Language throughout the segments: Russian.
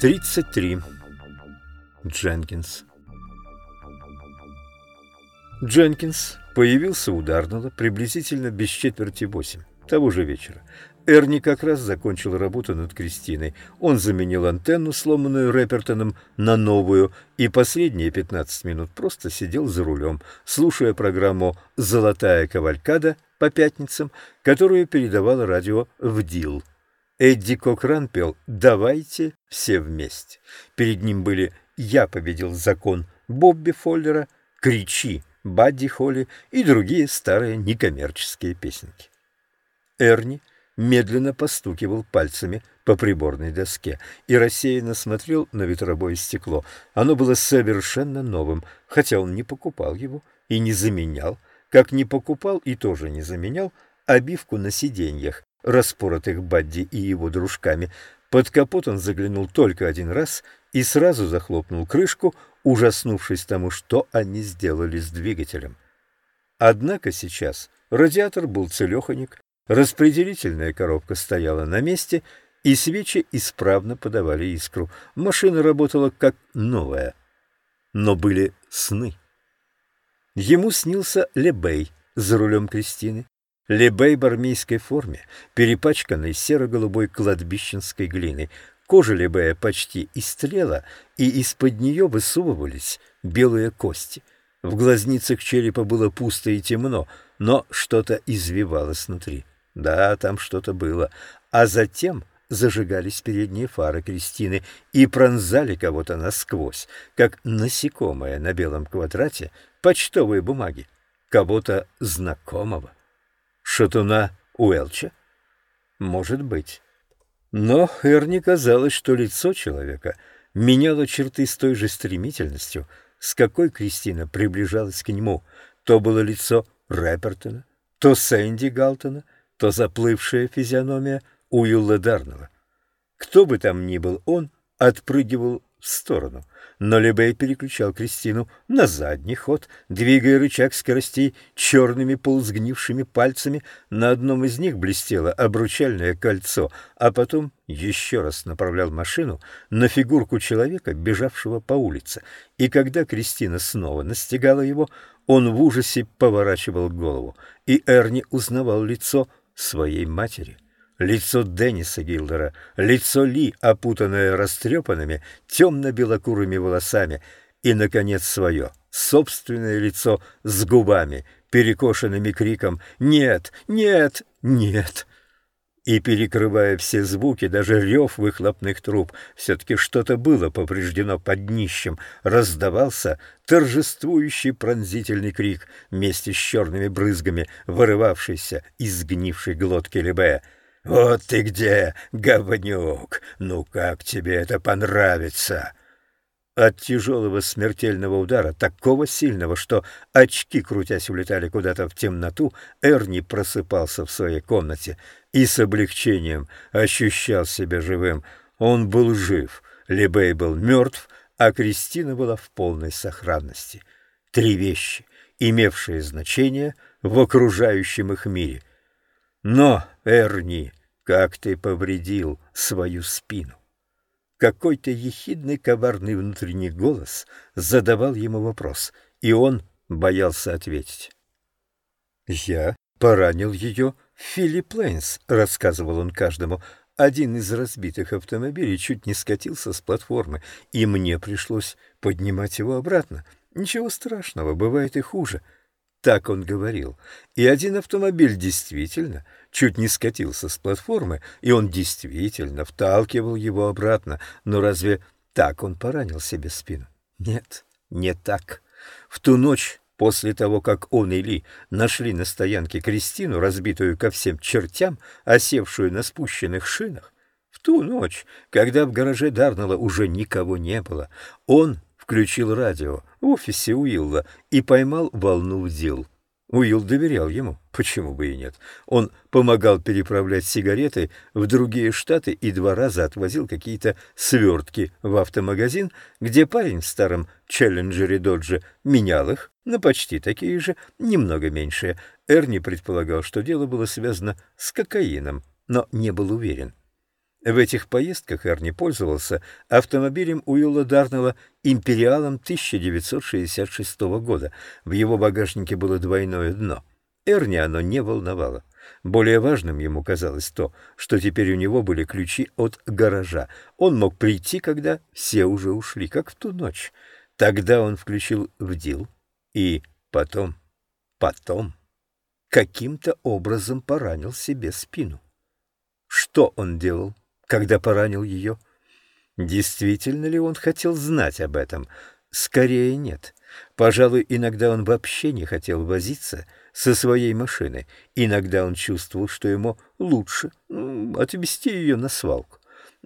Тридцать три. Дженкинс. Дженкинс появился у Дарнелла приблизительно без четверти восемь того же вечера. Эрни как раз закончил работу над Кристиной. Он заменил антенну, сломанную Рэпертоном, на новую, и последние 15 минут просто сидел за рулем, слушая программу «Золотая кавалькада» по пятницам, которую передавало радио «Вдил». Эдди Кокран пел «Давайте все вместе». Перед ним были «Я победил закон» Бобби Фоллера, «Кричи» Бадди Холли и другие старые некоммерческие песенки. Эрни медленно постукивал пальцами по приборной доске и рассеянно смотрел на ветровое стекло. Оно было совершенно новым, хотя он не покупал его и не заменял, как не покупал и тоже не заменял обивку на сиденьях, распоротых Бадди и его дружками. Под капот он заглянул только один раз и сразу захлопнул крышку, ужаснувшись тому, что они сделали с двигателем. Однако сейчас радиатор был целеханик, Распределительная коробка стояла на месте, и свечи исправно подавали искру. Машина работала как новая. Но были сны. Ему снился Лебей за рулем Кристины. Лебей в армейской форме, перепачканной серо-голубой кладбищенской глиной. Кожа Лебея почти истлела, и из-под нее высовывались белые кости. В глазницах черепа было пусто и темно, но что-то извивалось внутри. Да, там что-то было. А затем зажигались передние фары Кристины и пронзали кого-то насквозь, как насекомое на белом квадрате почтовой бумаги, кого-то знакомого. Шатуна Уэлча? Может быть. Но Эрни казалось, что лицо человека меняло черты с той же стремительностью, с какой Кристина приближалась к нему. То было лицо Рэпертона, то Сэнди Галтона — то заплывшая физиономия Уилла Дарнова. Кто бы там ни был он, отпрыгивал в сторону, но Лебей переключал Кристину на задний ход, двигая рычаг скоростей черными полусгнившими пальцами. На одном из них блестело обручальное кольцо, а потом еще раз направлял машину на фигурку человека, бежавшего по улице. И когда Кристина снова настигала его, он в ужасе поворачивал голову, и Эрни узнавал лицо своей матери. Лицо Денниса Гилдера, лицо Ли, опутанное растрепанными темно-белокурыми волосами, и, наконец, свое, собственное лицо с губами, перекошенными криком «Нет! Нет! Нет!» И, перекрывая все звуки, даже рев выхлопных труб, все-таки что-то было повреждено под днищем, раздавался торжествующий пронзительный крик вместе с черными брызгами, вырывавшийся из сгнившей глотки Лебе. «Вот ты где, говнюк! Ну как тебе это понравится?» От тяжелого смертельного удара, такого сильного, что очки, крутясь, улетали куда-то в темноту, Эрни просыпался в своей комнате и с облегчением ощущал себя живым. Он был жив, Лебей был мертв, а Кристина была в полной сохранности. Три вещи, имевшие значение в окружающем их мире. Но, Эрни, как ты повредил свою спину! Какой-то ехидный коварный внутренний голос задавал ему вопрос, и он боялся ответить. «Я поранил ее Филипп Лейнс», — рассказывал он каждому. «Один из разбитых автомобилей чуть не скатился с платформы, и мне пришлось поднимать его обратно. Ничего страшного, бывает и хуже». Так он говорил. И один автомобиль действительно чуть не скатился с платформы, и он действительно вталкивал его обратно. Но разве так он поранил себе спину? Нет, не так. В ту ночь, после того, как он и Ли нашли на стоянке Кристину, разбитую ко всем чертям, осевшую на спущенных шинах, в ту ночь, когда в гараже Дарнелла уже никого не было, он включил радио в офисе Уилла и поймал волну дел. Уилл доверял ему, почему бы и нет. Он помогал переправлять сигареты в другие штаты и два раза отвозил какие-то свертки в автомагазин, где парень в старом Челленджере Доджи менял их на почти такие же, немного меньшие. Эрни предполагал, что дело было связано с кокаином, но не был уверен. В этих поездках Эрни пользовался автомобилем Уилла Дарнелла «Империалом» 1966 года. В его багажнике было двойное дно. Эрни оно не волновало. Более важным ему казалось то, что теперь у него были ключи от гаража. Он мог прийти, когда все уже ушли, как в ту ночь. Тогда он включил в дил и потом, потом каким-то образом поранил себе спину. Что он делал? Когда поранил ее. Действительно ли он хотел знать об этом? Скорее нет. Пожалуй, иногда он вообще не хотел возиться со своей машиной. Иногда он чувствовал, что ему лучше ну, отвезти ее на свалку.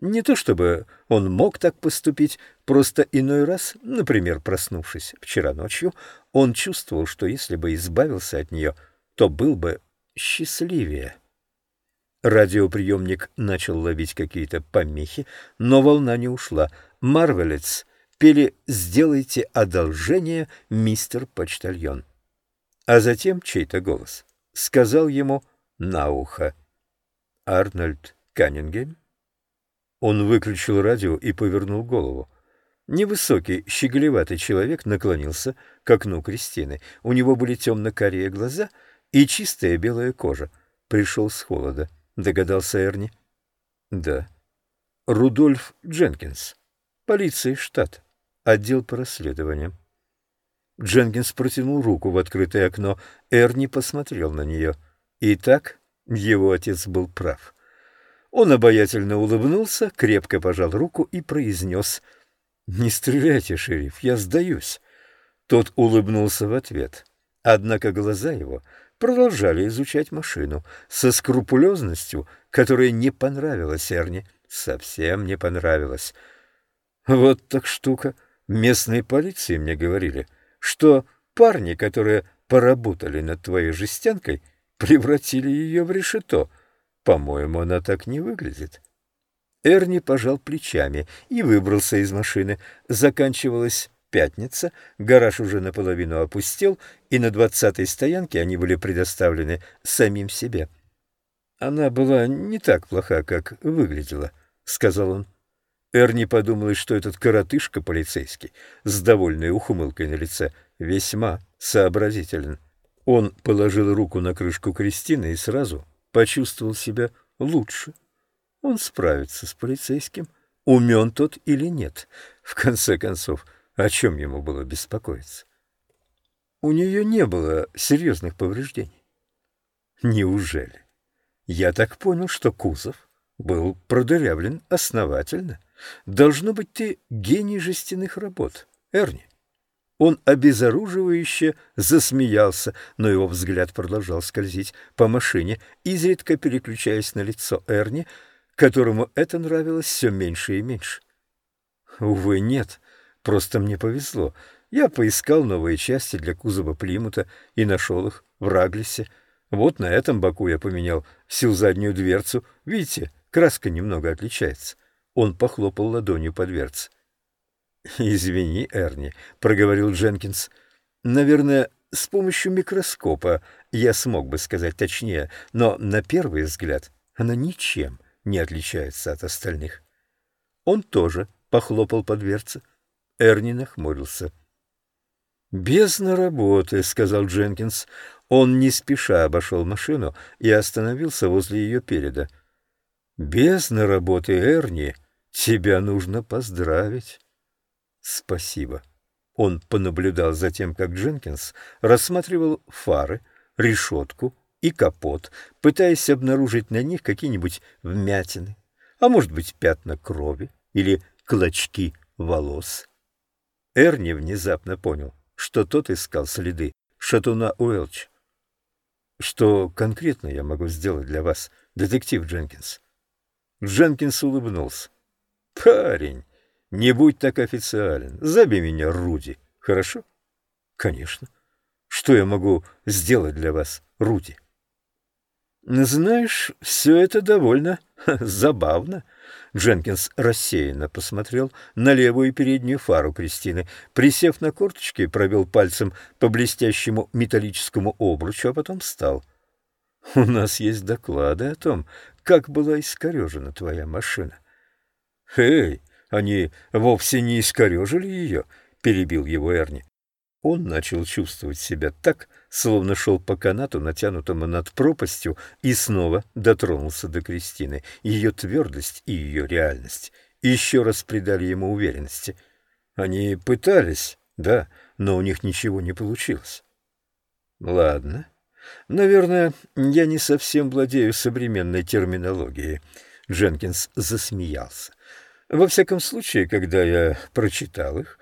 Не то чтобы он мог так поступить, просто иной раз, например, проснувшись вчера ночью, он чувствовал, что если бы избавился от нее, то был бы счастливее. Радиоприемник начал ловить какие-то помехи, но волна не ушла. Марвелец пели «Сделайте одолжение, мистер почтальон». А затем чей-то голос сказал ему на ухо «Арнольд Каннингем?» Он выключил радио и повернул голову. Невысокий, щеголеватый человек наклонился к окну Кристины. У него были темно-карие глаза и чистая белая кожа. Пришел с холода. — догадался Эрни. «Да. Рудольф Дженкинс. Полиция штата. Отдел по расследованиям». Дженкинс протянул руку в открытое окно. Эрни посмотрел на нее. Итак, его отец был прав. Он обаятельно улыбнулся, крепко пожал руку и произнес «Не стреляйте, шериф, я сдаюсь». Тот улыбнулся в ответ. Однако глаза его продолжали изучать машину со скрупулезностью, которая не понравилась Эрни, совсем не понравилась. Вот так штука. Местные полиции мне говорили, что парни, которые поработали над твоей жестянкой, превратили ее в решето. По-моему, она так не выглядит. Эрни пожал плечами и выбрался из машины. Заканчивалась пятница, гараж уже наполовину опустел, и на двадцатой стоянке они были предоставлены самим себе. «Она была не так плоха, как выглядела», — сказал он. Эрни подумал, что этот коротышка полицейский с довольной ухмылкой на лице весьма сообразителен. Он положил руку на крышку Кристины и сразу почувствовал себя лучше. Он справится с полицейским, умен тот или нет. В конце концов, о чем ему было беспокоиться? У нее не было серьезных повреждений. Неужели? Я так понял, что кузов был продырявлен основательно. Должно быть, ты гений жестяных работ, Эрни. Он обезоруживающе засмеялся, но его взгляд продолжал скользить по машине, изредка переключаясь на лицо Эрни, которому это нравилось все меньше и меньше. Увы, нет, Просто мне повезло. Я поискал новые части для кузова Плимута и нашел их в Раглисе. Вот на этом боку я поменял всю заднюю дверцу. Видите, краска немного отличается. Он похлопал ладонью по дверце. «Извини, Эрни», — проговорил Дженкинс. «Наверное, с помощью микроскопа я смог бы сказать точнее, но на первый взгляд она ничем не отличается от остальных». Он тоже похлопал по дверце. Эрни нахмурился. «Бездна работы», — сказал Дженкинс. Он не спеша обошел машину и остановился возле ее переда. «Бездна работы, Эрни. Тебя нужно поздравить». «Спасибо». Он понаблюдал за тем, как Дженкинс рассматривал фары, решетку и капот, пытаясь обнаружить на них какие-нибудь вмятины, а может быть пятна крови или клочки волос. Эрни внезапно понял, что тот искал следы шатуна Уэлч. «Что конкретно я могу сделать для вас, детектив Дженкинс?» Дженкинс улыбнулся. «Парень, не будь так официален. Зови меня Руди, хорошо?» «Конечно. что я могу сделать для вас, Руди? Знаешь, все это довольно забавно. Дженкинс рассеянно посмотрел на левую переднюю фару Кристины, присев на корточки, провел пальцем по блестящему металлическому обручу, а потом встал. — У нас есть доклады о том, как была искорежена твоя машина. — Эй, они вовсе не искорежили ее, — перебил его Эрни. Он начал чувствовать себя так, словно шел по канату, натянутому над пропастью, и снова дотронулся до Кристины. Ее твердость и ее реальность еще раз придали ему уверенности. Они пытались, да, но у них ничего не получилось. Ладно. Наверное, я не совсем владею современной терминологией. Дженкинс засмеялся. Во всяком случае, когда я прочитал их,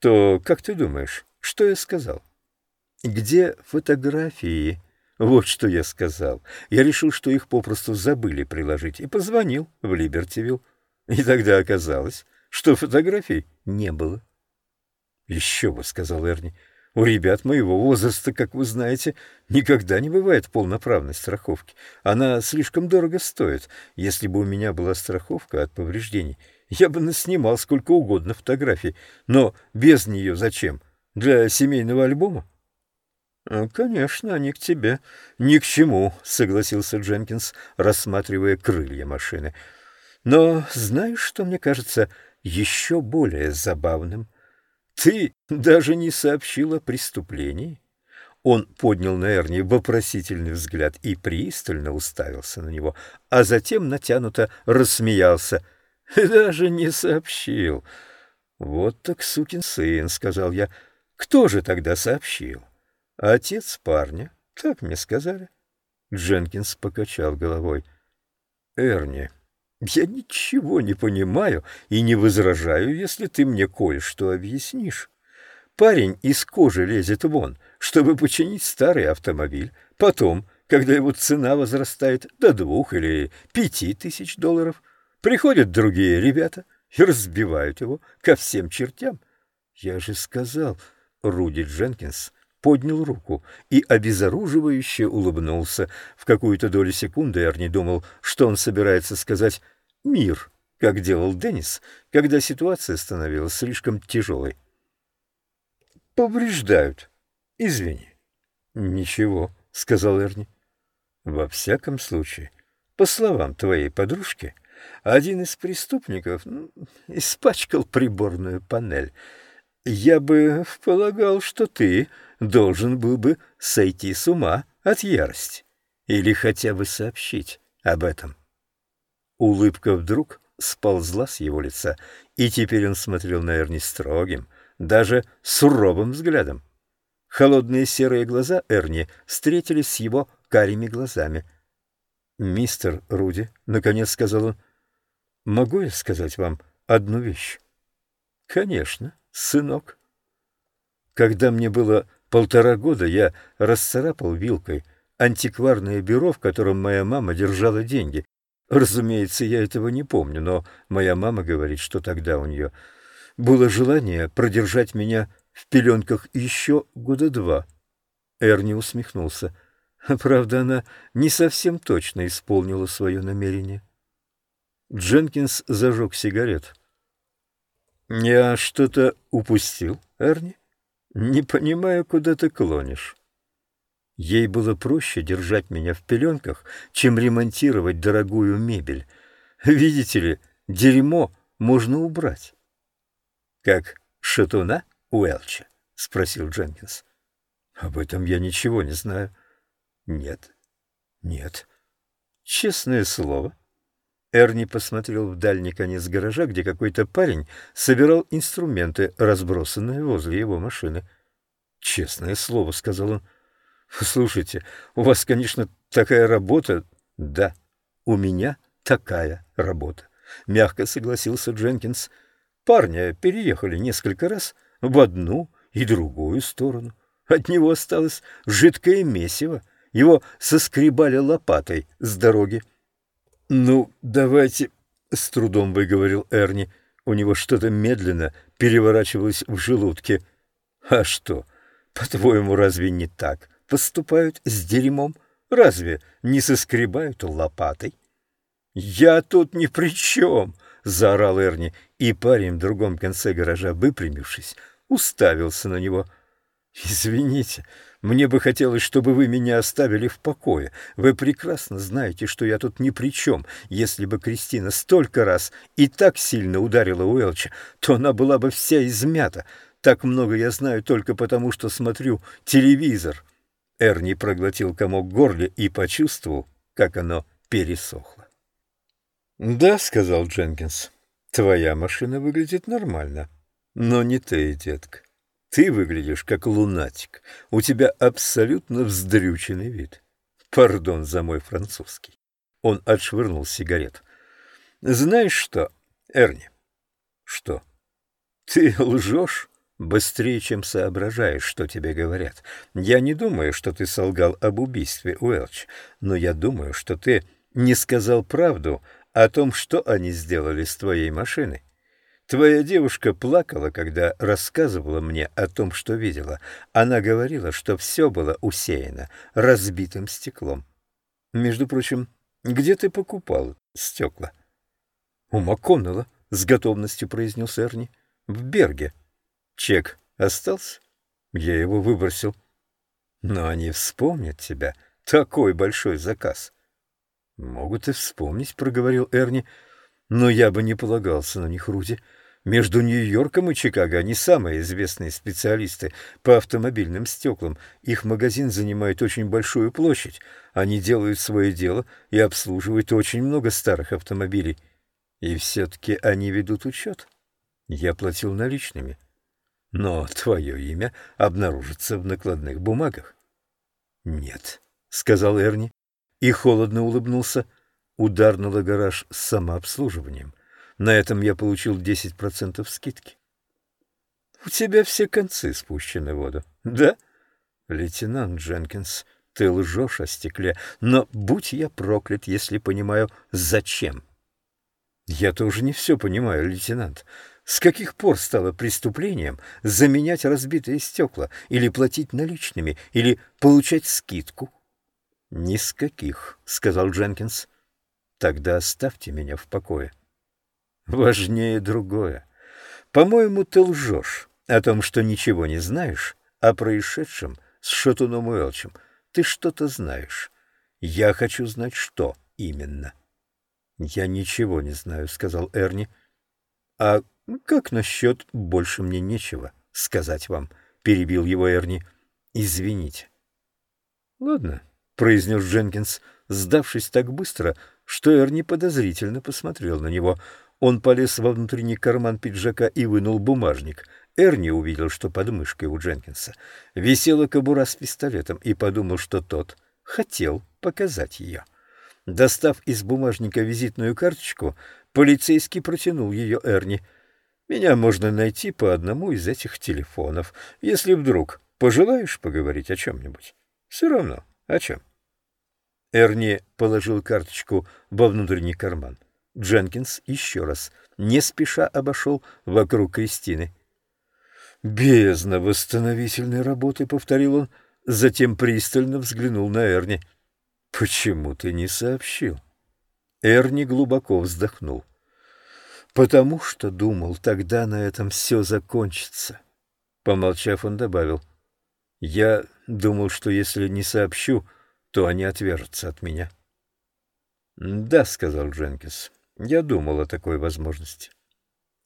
то, как ты думаешь, что я сказал? Где фотографии? Вот что я сказал. Я решил, что их попросту забыли приложить, и позвонил в Либертивилл. И тогда оказалось, что фотографий не было. «Еще бы», — сказал Эрни, — «у ребят моего возраста, как вы знаете, никогда не бывает полноправной страховки. Она слишком дорого стоит. Если бы у меня была страховка от повреждений, я бы наснимал сколько угодно фотографий. Но без нее зачем? Для семейного альбома? — Конечно, они к тебе. — Ни к чему, — согласился Дженкинс, рассматривая крылья машины. — Но знаешь, что мне кажется еще более забавным? Ты даже не сообщил о преступлении. Он поднял на Эрни вопросительный взгляд и пристально уставился на него, а затем натянуто рассмеялся. — Даже не сообщил. — Вот так сукин сын, — сказал я, — кто же тогда сообщил? Отец парня, так мне сказали. Дженкинс покачал головой. Эрни, я ничего не понимаю и не возражаю, если ты мне кое-что объяснишь. Парень из кожи лезет вон, чтобы починить старый автомобиль. Потом, когда его цена возрастает до двух или пяти тысяч долларов, приходят другие ребята и разбивают его ко всем чертям. Я же сказал, Руди Дженкинс поднял руку и обезоруживающе улыбнулся. В какую-то долю секунды Эрни думал, что он собирается сказать «мир», как делал Деннис, когда ситуация становилась слишком тяжелой. «Повреждают. Извини». «Ничего», — сказал Эрни. «Во всяком случае, по словам твоей подружки, один из преступников ну, испачкал приборную панель». Я бы полагал, что ты должен был бы сойти с ума от ярости или хотя бы сообщить об этом. Улыбка вдруг сползла с его лица, и теперь он смотрел на Эрни строгим, даже суровым взглядом. Холодные серые глаза Эрни встретились с его карими глазами. «Мистер Руди», — наконец сказал он, — «могу я сказать вам одну вещь?» «Конечно», сынок. Когда мне было полтора года, я расцарапал вилкой антикварное бюро, в котором моя мама держала деньги. Разумеется, я этого не помню, но моя мама говорит, что тогда у нее было желание продержать меня в пеленках еще года два. Эрни усмехнулся. Правда, она не совсем точно исполнила свое намерение. Дженкинс зажег сигарет. Я что-то упустил, Эрни? Не понимаю, куда ты клонишь. Ей было проще держать меня в пеленках, чем ремонтировать дорогую мебель. Видите ли, дерьмо можно убрать. — Как шатуна Уэлча? — спросил Дженкинс. — Об этом я ничего не знаю. — Нет. — Нет. — Честное слово. Эрни посмотрел в дальний конец гаража, где какой-то парень собирал инструменты, разбросанные возле его машины. «Честное слово», — сказал он. «Слушайте, у вас, конечно, такая работа...» «Да, у меня такая работа», — мягко согласился Дженкинс. «Парня переехали несколько раз в одну и другую сторону. От него осталось жидкое месиво. Его соскребали лопатой с дороги. «Ну, давайте...» — с трудом выговорил Эрни. У него что-то медленно переворачивалось в желудке. «А что, По-твоему, разве не так поступают с дерьмом? Разве не соскребают лопатой? «Я тут ни при чем!» — заорал Эрни, и парень в другом конце гаража, выпрямившись, уставился на него. «Извините, мне бы хотелось, чтобы вы меня оставили в покое. Вы прекрасно знаете, что я тут ни при чем. Если бы Кристина столько раз и так сильно ударила Уэлча, то она была бы вся измята. Так много я знаю только потому, что смотрю телевизор». Эрни проглотил комок в горле и почувствовал, как оно пересохло. «Да», — сказал Дженкинс, — «твоя машина выглядит нормально, но не ты, детка. Ты выглядишь как лунатик. У тебя абсолютно вздрюченный вид. Пардон за мой французский». Он отшвырнул сигарет. «Знаешь что, Эрни?» «Что?» «Ты лжешь?» быстрее, чем соображаешь, что тебе говорят. Я не думаю, что ты солгал об убийстве Уэлч, но я думаю, что ты не сказал правду о том, что они сделали с твоей машиной. Твоя девушка плакала, когда рассказывала мне о том, что видела. Она говорила, что все было усеяно разбитым стеклом. Между прочим, где ты покупал стекла? — У МакКоннелла, — с готовностью произнес Эрни. — В Берге. Чек остался? Я его выбросил. Но они вспомнят тебя. Такой большой заказ. «Могут и вспомнить», — проговорил Эрни. «Но я бы не полагался на них, Руди. Между Нью-Йорком и Чикаго они самые известные специалисты по автомобильным стеклам. Их магазин занимает очень большую площадь. Они делают свое дело и обслуживают очень много старых автомобилей. И все-таки они ведут учет. Я платил наличными. Но твое имя обнаружится в накладных бумагах». «Нет», — сказал Эрни и холодно улыбнулся. Удар на гараж с самообслуживанием. На этом я получил 10% скидки. У тебя все концы спущены в воду, да? Лейтенант Дженкинс, ты лжешь о стекле, но будь я проклят, если понимаю, зачем. Я тоже не все понимаю, лейтенант. С каких пор стало преступлением заменять разбитые стекла или платить наличными, или получать скидку? — Ни с каких, — сказал Дженкинс. — Тогда оставьте меня в покое. — Важнее другое. По-моему, ты лжешь о том, что ничего не знаешь о происшедшем с Шатуном Уэлчем. Ты что-то знаешь. Я хочу знать, что именно. — Я ничего не знаю, — сказал Эрни. — А как насчет «больше мне нечего сказать вам», — перебил его Эрни. — Извините. — Ладно, произнес Дженкинс, сдавшись так быстро, что Эрни подозрительно посмотрел на него. Он полез во внутренний карман пиджака и вынул бумажник. Эрни увидел, что под мышкой у Дженкинса висела кобура с пистолетом, и подумал, что тот хотел показать ее. Достав из бумажника визитную карточку, полицейский протянул ее Эрни. «Меня можно найти по одному из этих телефонов, если вдруг пожелаешь поговорить о чем-нибудь. Все равно, о чем?» Эрни положил карточку во внутренний карман. Дженкинс еще раз, не спеша обошел вокруг Кристины. «Бездна восстановительной работы», — повторил он, затем пристально взглянул на Эрни. «Почему ты не сообщил?» Эрни глубоко вздохнул. «Потому что думал, тогда на этом все закончится». Помолчав, он добавил. «Я думал, что если не сообщу, то они отвяжутся от меня. «Да», — сказал Дженкинс, — «я думал о такой возможности».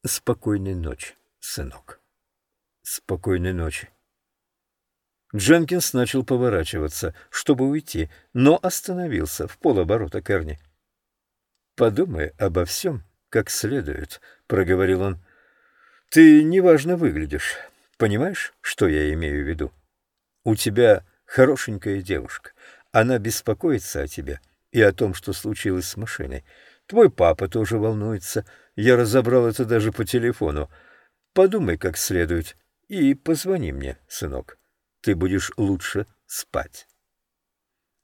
«Спокойной ночи, сынок». «Спокойной ночи». Дженкинс начал поворачиваться, чтобы уйти, но остановился в полоборота Керни. «Подумай обо всем как следует», — проговорил он. «Ты неважно выглядишь. Понимаешь, что я имею в виду? У тебя хорошенькая девушка. Она беспокоится о тебе и о том, что случилось с машиной. Твой папа тоже волнуется. Я разобрал это даже по телефону. Подумай как следует и позвони мне, сынок. Ты будешь лучше спать.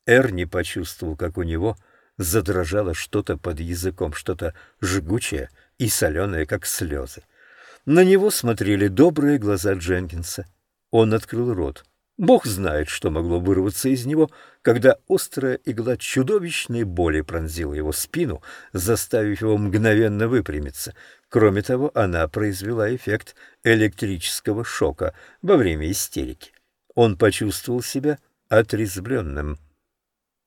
Эрни почувствовал, как у него задрожало что-то под языком, что-то жгучее и соленое, как слезы. На него смотрели добрые глаза Дженкинса. Он открыл рот, Бог знает, что могло вырваться из него, когда острая игла чудовищной боли пронзила его спину, заставив его мгновенно выпрямиться. Кроме того, она произвела эффект электрического шока во время истерики. Он почувствовал себя отрезвленным.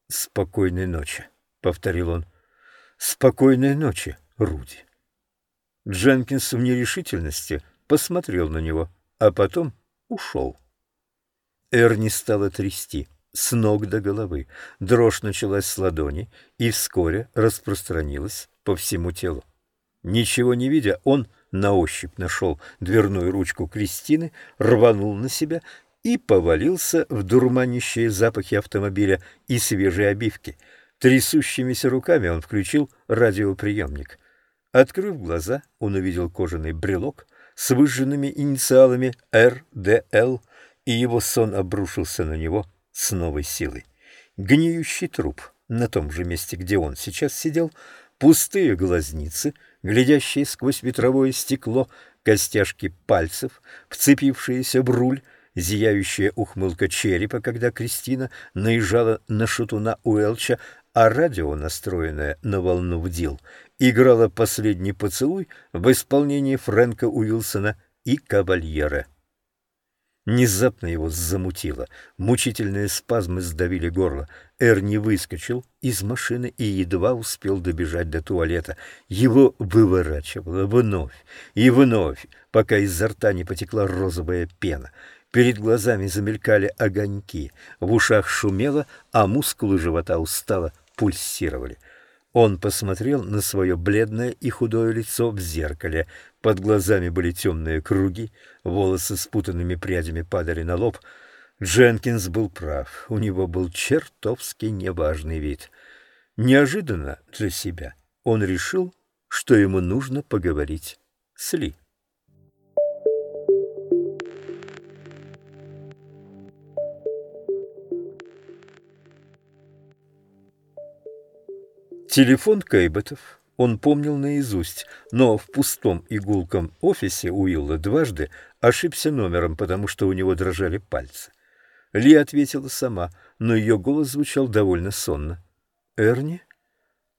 «Спокойной ночи», — повторил он. «Спокойной ночи, Руди». Дженкинс в нерешительности посмотрел на него, а потом ушел. Эрни стала трясти с ног до головы. Дрожь началась с ладони и вскоре распространилась по всему телу. Ничего не видя, он на ощупь нашел дверную ручку Кристины, рванул на себя и повалился в дурманящие запахи автомобиля и свежей обивки. Трясущимися руками он включил радиоприемник. Открыв глаза, он увидел кожаный брелок с выжженными инициалами РДЛ и его сон обрушился на него с новой силой. Гниющий труп на том же месте, где он сейчас сидел, пустые глазницы, глядящие сквозь ветровое стекло, костяшки пальцев, вцепившиеся в руль, зияющая ухмылка черепа, когда Кристина наезжала на шутуна Уэлча, а радио, настроенное на волну вдил, играло последний поцелуй в исполнении Фрэнка Уилсона и Кавальера. Внезапно его замутило. Мучительные спазмы сдавили горло. Эрни выскочил из машины и едва успел добежать до туалета. Его выворачивало вновь и вновь, пока изо рта не потекла розовая пена. Перед глазами замелькали огоньки, в ушах шумело, а мускулы живота устало пульсировали. Он посмотрел на свое бледное и худое лицо в зеркале. Под глазами были темные круги, волосы спутанными прядями падали на лоб. Дженкинс был прав, у него был чертовски неважный вид. Неожиданно для себя он решил, что ему нужно поговорить с Ли. Телефон Кейботов он помнил наизусть, но в пустом игулком офисе Уилла дважды ошибся номером, потому что у него дрожали пальцы. Ли ответила сама, но ее голос звучал довольно сонно. «Эрни?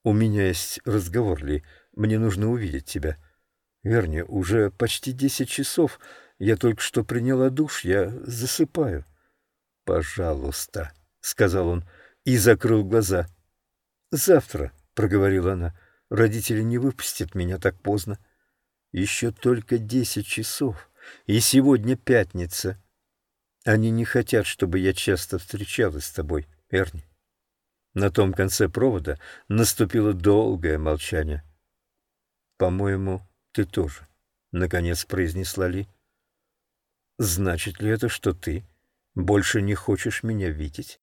У меня есть разговор, Ли. Мне нужно увидеть тебя». «Эрни, уже почти десять часов. Я только что приняла душ. Я засыпаю». «Пожалуйста», — сказал он и закрыл глаза. «Завтра». — проговорила она. — Родители не выпустят меня так поздно. Еще только десять часов, и сегодня пятница. Они не хотят, чтобы я часто встречалась с тобой, Эрни. На том конце провода наступило долгое молчание. «По-моему, ты тоже», — наконец произнесла Ли. «Значит ли это, что ты больше не хочешь меня видеть?»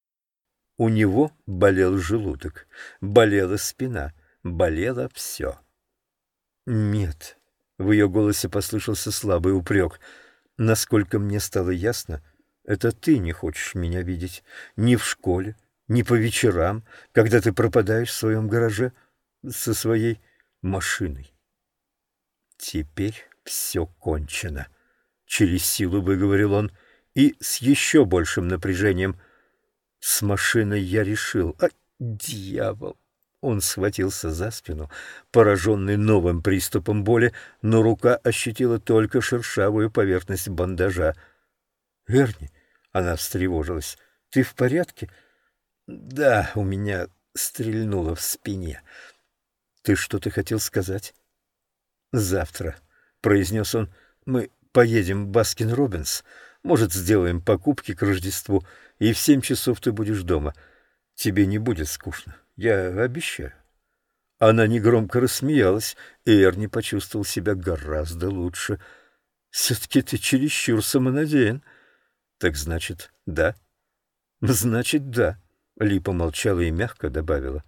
У него болел желудок, болела спина, болело все. «Нет», — в ее голосе послышался слабый упрек, — «насколько мне стало ясно, это ты не хочешь меня видеть ни в школе, ни по вечерам, когда ты пропадаешь в своем гараже со своей машиной». «Теперь все кончено», — через силу выговорил он, и с еще большим напряжением — с машиной я решил. А, дьявол! Он схватился за спину, пораженный новым приступом боли, но рука ощутила только шершавую поверхность бандажа. «Верни!» — она встревожилась. «Ты в порядке?» «Да, у меня стрельнуло в спине». «Ты что-то хотел сказать?» «Завтра», — произнес он, — «мы поедем в Баскин-Робинс. Может, сделаем покупки к Рождеству и в семь часов ты будешь дома. Тебе не будет скучно, я обещаю. Она негромко рассмеялась, и Эрни почувствовал себя гораздо лучше. «Все-таки ты чересчур самонадеян». «Так значит, да?» «Значит, да», — Ли помолчала и мягко добавила.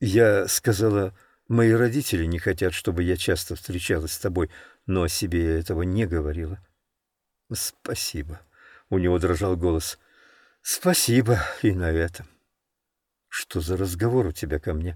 «Я сказала, мои родители не хотят, чтобы я часто встречалась с тобой, но о себе я этого не говорила». «Спасибо», — у него дрожал голос. Спасибо и на этом. Что за разговор у тебя ко мне?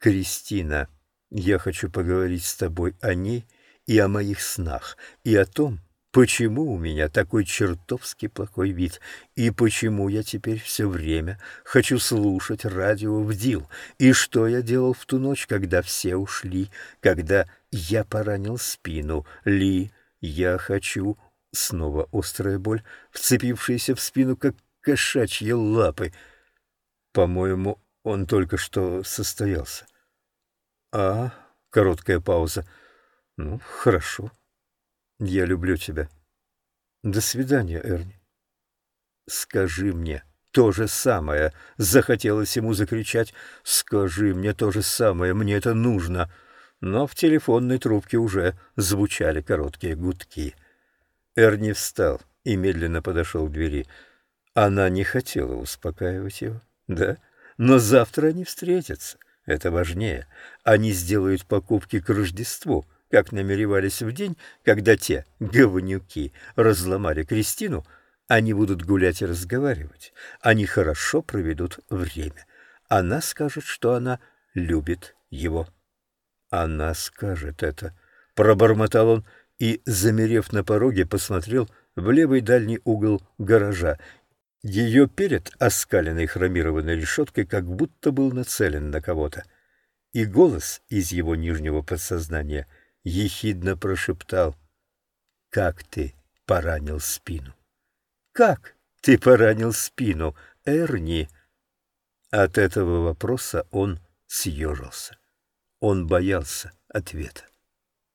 Кристина, я хочу поговорить с тобой о ней и о моих снах, и о том, почему у меня такой чертовски плохой вид, и почему я теперь все время хочу слушать радио в Дил, и что я делал в ту ночь, когда все ушли, когда я поранил спину. Ли, я хочу... Снова острая боль, вцепившаяся в спину, как кошачьи лапы. По-моему, он только что состоялся. А, короткая пауза. Ну, хорошо. Я люблю тебя. До свидания, Эрни. Скажи мне то же самое. Захотелось ему закричать. Скажи мне то же самое, мне это нужно. Но в телефонной трубке уже звучали короткие гудки. Эрни встал и медленно подошел к двери. Она не хотела успокаивать его, да? Но завтра они встретятся. Это важнее. Они сделают покупки к Рождеству, как намеревались в день, когда те говнюки разломали Кристину. Они будут гулять и разговаривать. Они хорошо проведут время. Она скажет, что она любит его. Она скажет это. Пробормотал он и, замерев на пороге, посмотрел в левый дальний угол гаража. Ее перед оскаленной хромированной решеткой как будто был нацелен на кого-то. И голос из его нижнего подсознания ехидно прошептал «Как ты поранил спину? Как ты поранил спину, Эрни?» От этого вопроса он съежился. Он боялся ответа.